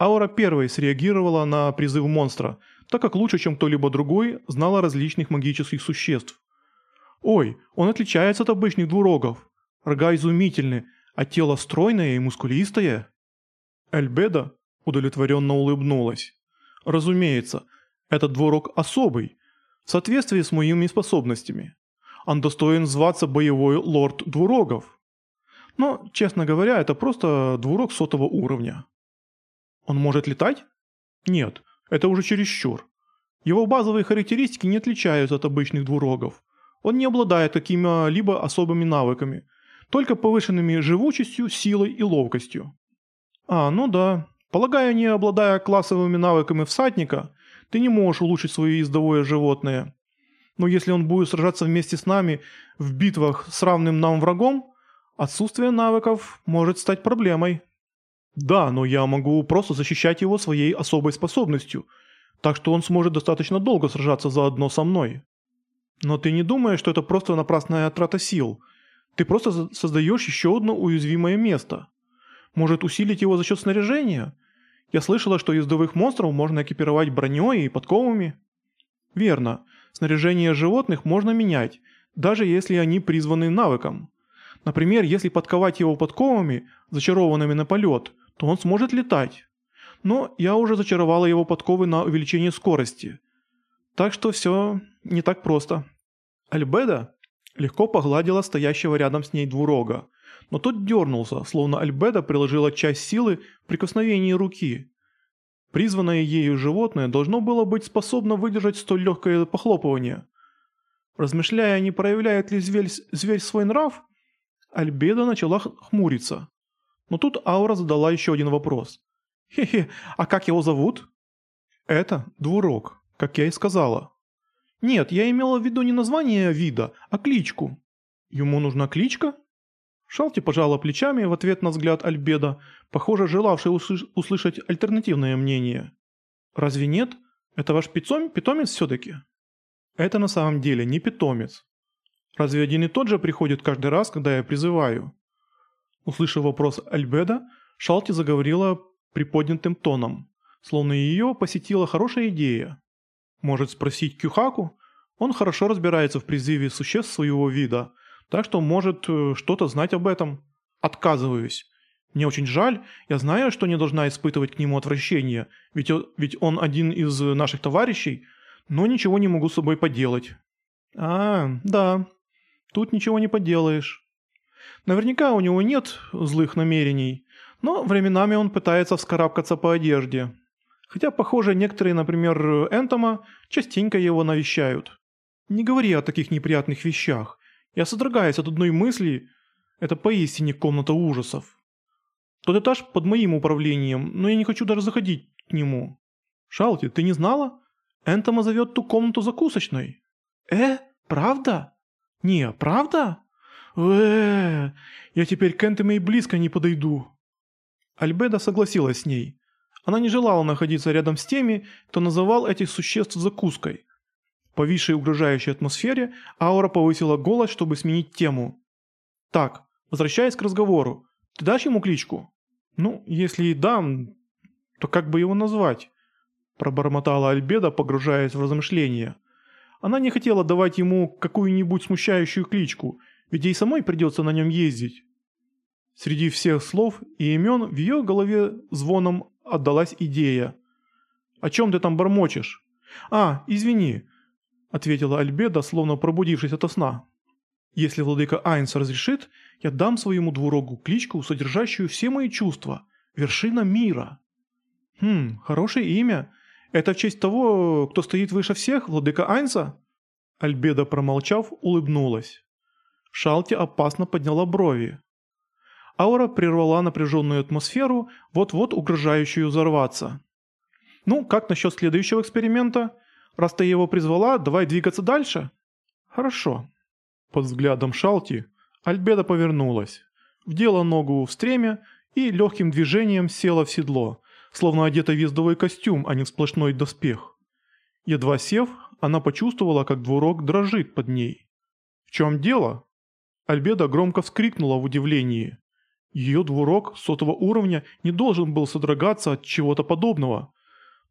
Аура первой среагировала на призыв монстра, так как лучше, чем кто-либо другой, знала различных магических существ. Ой, он отличается от обычных двурогов. Рога изумительны, а тело стройное и мускулистое. Эльбеда удовлетворенно улыбнулась. Разумеется, этот двурог особый, в соответствии с моими способностями. Он достоин зваться боевой лорд двурогов. Но, честно говоря, это просто двурог сотого уровня. Он может летать? Нет, это уже чересчур. Его базовые характеристики не отличаются от обычных двурогов. Он не обладает какими-либо особыми навыками, только повышенными живучестью, силой и ловкостью. А, ну да. Полагаю, не обладая классовыми навыками всадника, ты не можешь улучшить свое ездовое животное. Но если он будет сражаться вместе с нами в битвах с равным нам врагом, отсутствие навыков может стать проблемой. Да, но я могу просто защищать его своей особой способностью, так что он сможет достаточно долго сражаться заодно со мной. Но ты не думаешь, что это просто напрасная трата сил? Ты просто создаешь еще одно уязвимое место. Может усилить его за счет снаряжения? Я слышала, что ездовых монстров можно экипировать броней и подковами. Верно. Снаряжение животных можно менять, даже если они призваны навыком. Например, если подковать его подковами, зачарованными на полет, то он сможет летать. Но я уже зачаровала его подковы на увеличение скорости. Так что все не так просто. Альбеда легко погладила стоящего рядом с ней двурога, но тот дернулся, словно Альбеда приложила часть силы в прикосновении руки. Призванное ею животное должно было быть способно выдержать столь легкое похлопывание. Размышляя, не проявляет ли зверь, зверь свой нрав, Альбеда начала хмуриться. Но тут Аура задала еще один вопрос. «Хе-хе, а как его зовут?» «Это двурог, как я и сказала». «Нет, я имела в виду не название вида, а кличку». «Ему нужна кличка?» Шалти пожала плечами в ответ на взгляд Альбеда, похоже, желавший услышать альтернативное мнение. «Разве нет? Это ваш питом питомец все-таки?» «Это на самом деле не питомец. Разве один и тот же приходит каждый раз, когда я призываю?» Услышав вопрос Альбеда, Шалти заговорила приподнятым тоном, словно ее посетила хорошая идея. Может спросить Кюхаку? Он хорошо разбирается в призыве существ своего вида, так что может э, что-то знать об этом. Отказываюсь. Мне очень жаль, я знаю, что не должна испытывать к нему отвращение, ведь, ведь он один из наших товарищей, но ничего не могу с собой поделать. А, да, тут ничего не поделаешь. Наверняка у него нет злых намерений, но временами он пытается вскарабкаться по одежде. Хотя, похоже, некоторые, например, Энтома, частенько его навещают. Не говори о таких неприятных вещах. Я содрогаюсь от одной мысли. Это поистине комната ужасов. Тот этаж под моим управлением, но я не хочу даже заходить к нему. Шалти, ты не знала? Энтома зовет ту комнату закусочной. Э, правда? Не, правда? Э я теперь к Энтоме и близко не подойду». Альбеда согласилась с ней. Она не желала находиться рядом с теми, кто называл этих существ закуской. В повисшей угрожающей атмосфере Аура повысила голос, чтобы сменить тему. «Так, возвращаясь к разговору, ты дашь ему кличку?» «Ну, если и дам, то как бы его назвать?» Пробормотала Альбеда, погружаясь в размышления. Она не хотела давать ему какую-нибудь смущающую кличку, ведь ей самой придется на нем ездить. Среди всех слов и имен в ее голове звоном отдалась идея. «О чем ты там бормочешь?» «А, извини», — ответила Альбеда, словно пробудившись ото сна. «Если владыка Айнс разрешит, я дам своему двурогу кличку, содержащую все мои чувства. Вершина мира». «Хм, хорошее имя. Это в честь того, кто стоит выше всех, владыка Айнса?» Альбеда, промолчав, улыбнулась. Шалти опасно подняла брови. Аура прервала напряженную атмосферу, вот-вот угрожающую взорваться. «Ну, как насчет следующего эксперимента? Раз ты его призвала, давай двигаться дальше?» «Хорошо». Под взглядом Шалти Альбеда повернулась, вдела ногу в стремя и легким движением села в седло, словно одета в ездовой костюм, а не в сплошной доспех. Едва сев, она почувствовала, как двурог дрожит под ней. «В чем дело?» Альбеда громко вскрикнула в удивлении. Ее двурог сотого уровня не должен был содрогаться от чего-то подобного.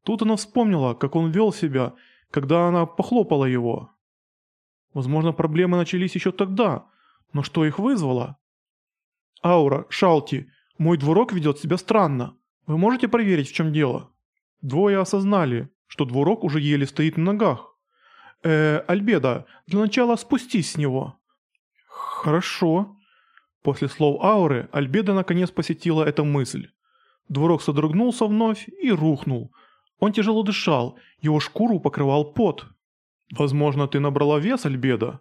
Тут она вспомнила, как он вел себя, когда она похлопала его. Возможно, проблемы начались еще тогда, но что их вызвало? «Аура, Шалти, мой двурог ведет себя странно. Вы можете проверить, в чем дело?» Двое осознали, что двурог уже еле стоит на ногах. «Э, Альбеда, для начала спустись с него». «Хорошо». После слов ауры Альбеда наконец посетила эта мысль. Двурог содрогнулся вновь и рухнул. Он тяжело дышал, его шкуру покрывал пот. «Возможно, ты набрала вес, Альбеда?»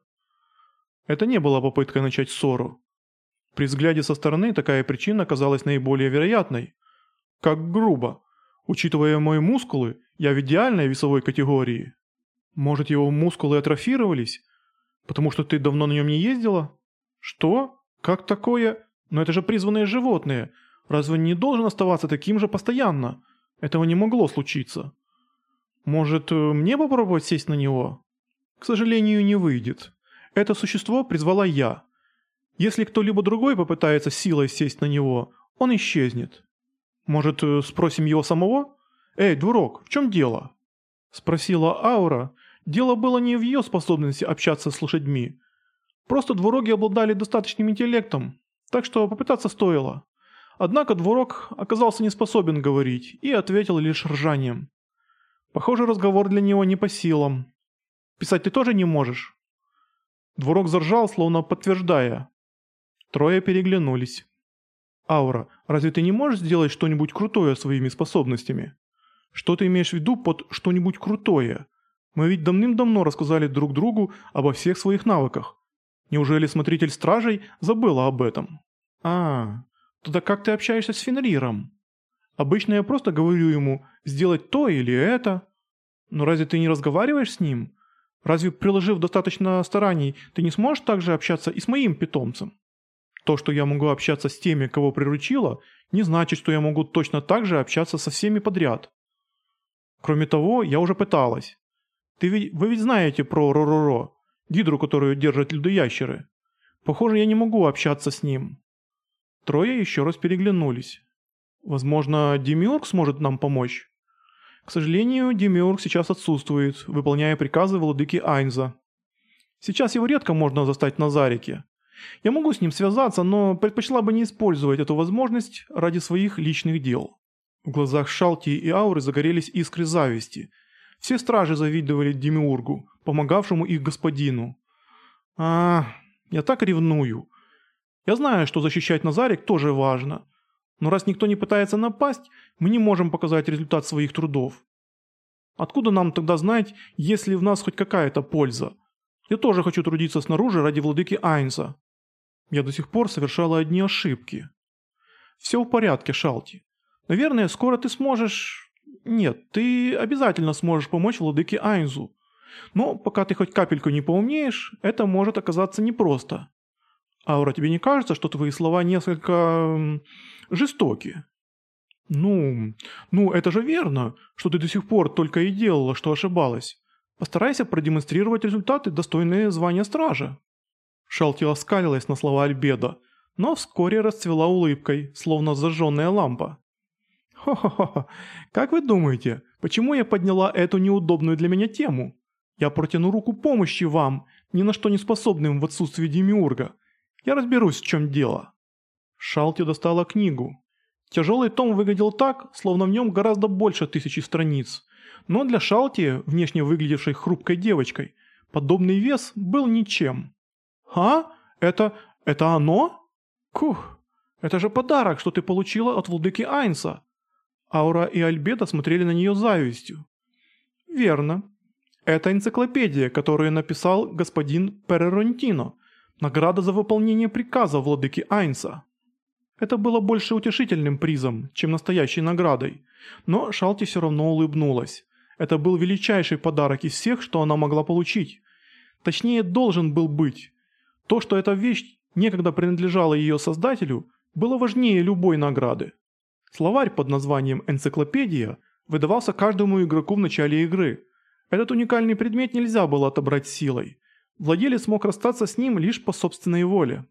Это не было попыткой начать ссору. При взгляде со стороны такая причина казалась наиболее вероятной. Как грубо. Учитывая мои мускулы, я в идеальной весовой категории. Может, его мускулы атрофировались? Потому что ты давно на нем не ездила? Что? Как такое? Но это же призванные животные. Разве не должен оставаться таким же постоянно? Этого не могло случиться. Может, мне попробовать сесть на него? К сожалению, не выйдет. Это существо призвала я. Если кто-либо другой попытается силой сесть на него, он исчезнет. Может, спросим его самого? Эй, дурак, в чем дело? Спросила Аура, Дело было не в ее способности общаться с лошадьми. Просто двуроги обладали достаточным интеллектом, так что попытаться стоило. Однако двурог оказался не способен говорить и ответил лишь ржанием. Похоже, разговор для него не по силам. «Писать ты тоже не можешь?» Двурог заржал, словно подтверждая. Трое переглянулись. «Аура, разве ты не можешь сделать что-нибудь крутое своими способностями?» «Что ты имеешь в виду под «что-нибудь крутое»?» Мы ведь давным-давно рассказали друг другу обо всех своих навыках. Неужели смотритель стражей забыла об этом? А, тогда как ты общаешься с Фенриром? Обычно я просто говорю ему сделать то или это. Но разве ты не разговариваешь с ним? Разве приложив достаточно стараний, ты не сможешь также общаться и с моим питомцем? То, что я могу общаться с теми, кого приручила, не значит, что я могу точно так же общаться со всеми подряд. Кроме того, я уже пыталась. Ты ведь, вы ведь знаете про Ророро, гидру, которую держат льдоящеры. Похоже, я не могу общаться с ним. Трое еще раз переглянулись. Возможно, Демиург сможет нам помочь? К сожалению, Демиург сейчас отсутствует, выполняя приказы владыки Айнза. Сейчас его редко можно застать на Зарике. Я могу с ним связаться, но предпочла бы не использовать эту возможность ради своих личных дел. В глазах Шалти и Ауры загорелись искры зависти – все стражи завидовали Демиургу, помогавшему их господину. А, я так ревную. Я знаю, что защищать Назарик тоже важно. Но раз никто не пытается напасть, мы не можем показать результат своих трудов. Откуда нам тогда знать, есть ли в нас хоть какая-то польза? Я тоже хочу трудиться снаружи ради владыки Айнса. Я до сих пор совершала одни ошибки. Все в порядке, Шалти. Наверное, скоро ты сможешь... Нет, ты обязательно сможешь помочь владыке Айнзу. Но пока ты хоть капельку не поумнеешь, это может оказаться непросто. Аура, тебе не кажется, что твои слова несколько... жестоки? Ну, ну, это же верно, что ты до сих пор только и делала, что ошибалась. Постарайся продемонстрировать результаты, достойные звания стража. Шалти оскалилась на слова Альбеда, но вскоре расцвела улыбкой, словно зажженная лампа. «Хо-хо-хо, как вы думаете, почему я подняла эту неудобную для меня тему? Я протяну руку помощи вам, ни на что не способным в отсутствии Демиурга. Я разберусь, в чем дело». Шалти достала книгу. Тяжелый том выглядел так, словно в нем гораздо больше тысячи страниц. Но для Шалти, внешне выглядевшей хрупкой девочкой, подобный вес был ничем. «А? Это... это оно? Кух, это же подарок, что ты получила от владыки Айнса. Аура и Альбеда смотрели на нее завистью. «Верно. Это энциклопедия, которую написал господин Переронтино. Награда за выполнение приказа владыки Айнса». Это было больше утешительным призом, чем настоящей наградой. Но Шалти все равно улыбнулась. Это был величайший подарок из всех, что она могла получить. Точнее, должен был быть. То, что эта вещь некогда принадлежала ее создателю, было важнее любой награды. Словарь под названием «Энциклопедия» выдавался каждому игроку в начале игры. Этот уникальный предмет нельзя было отобрать силой. Владелец мог расстаться с ним лишь по собственной воле.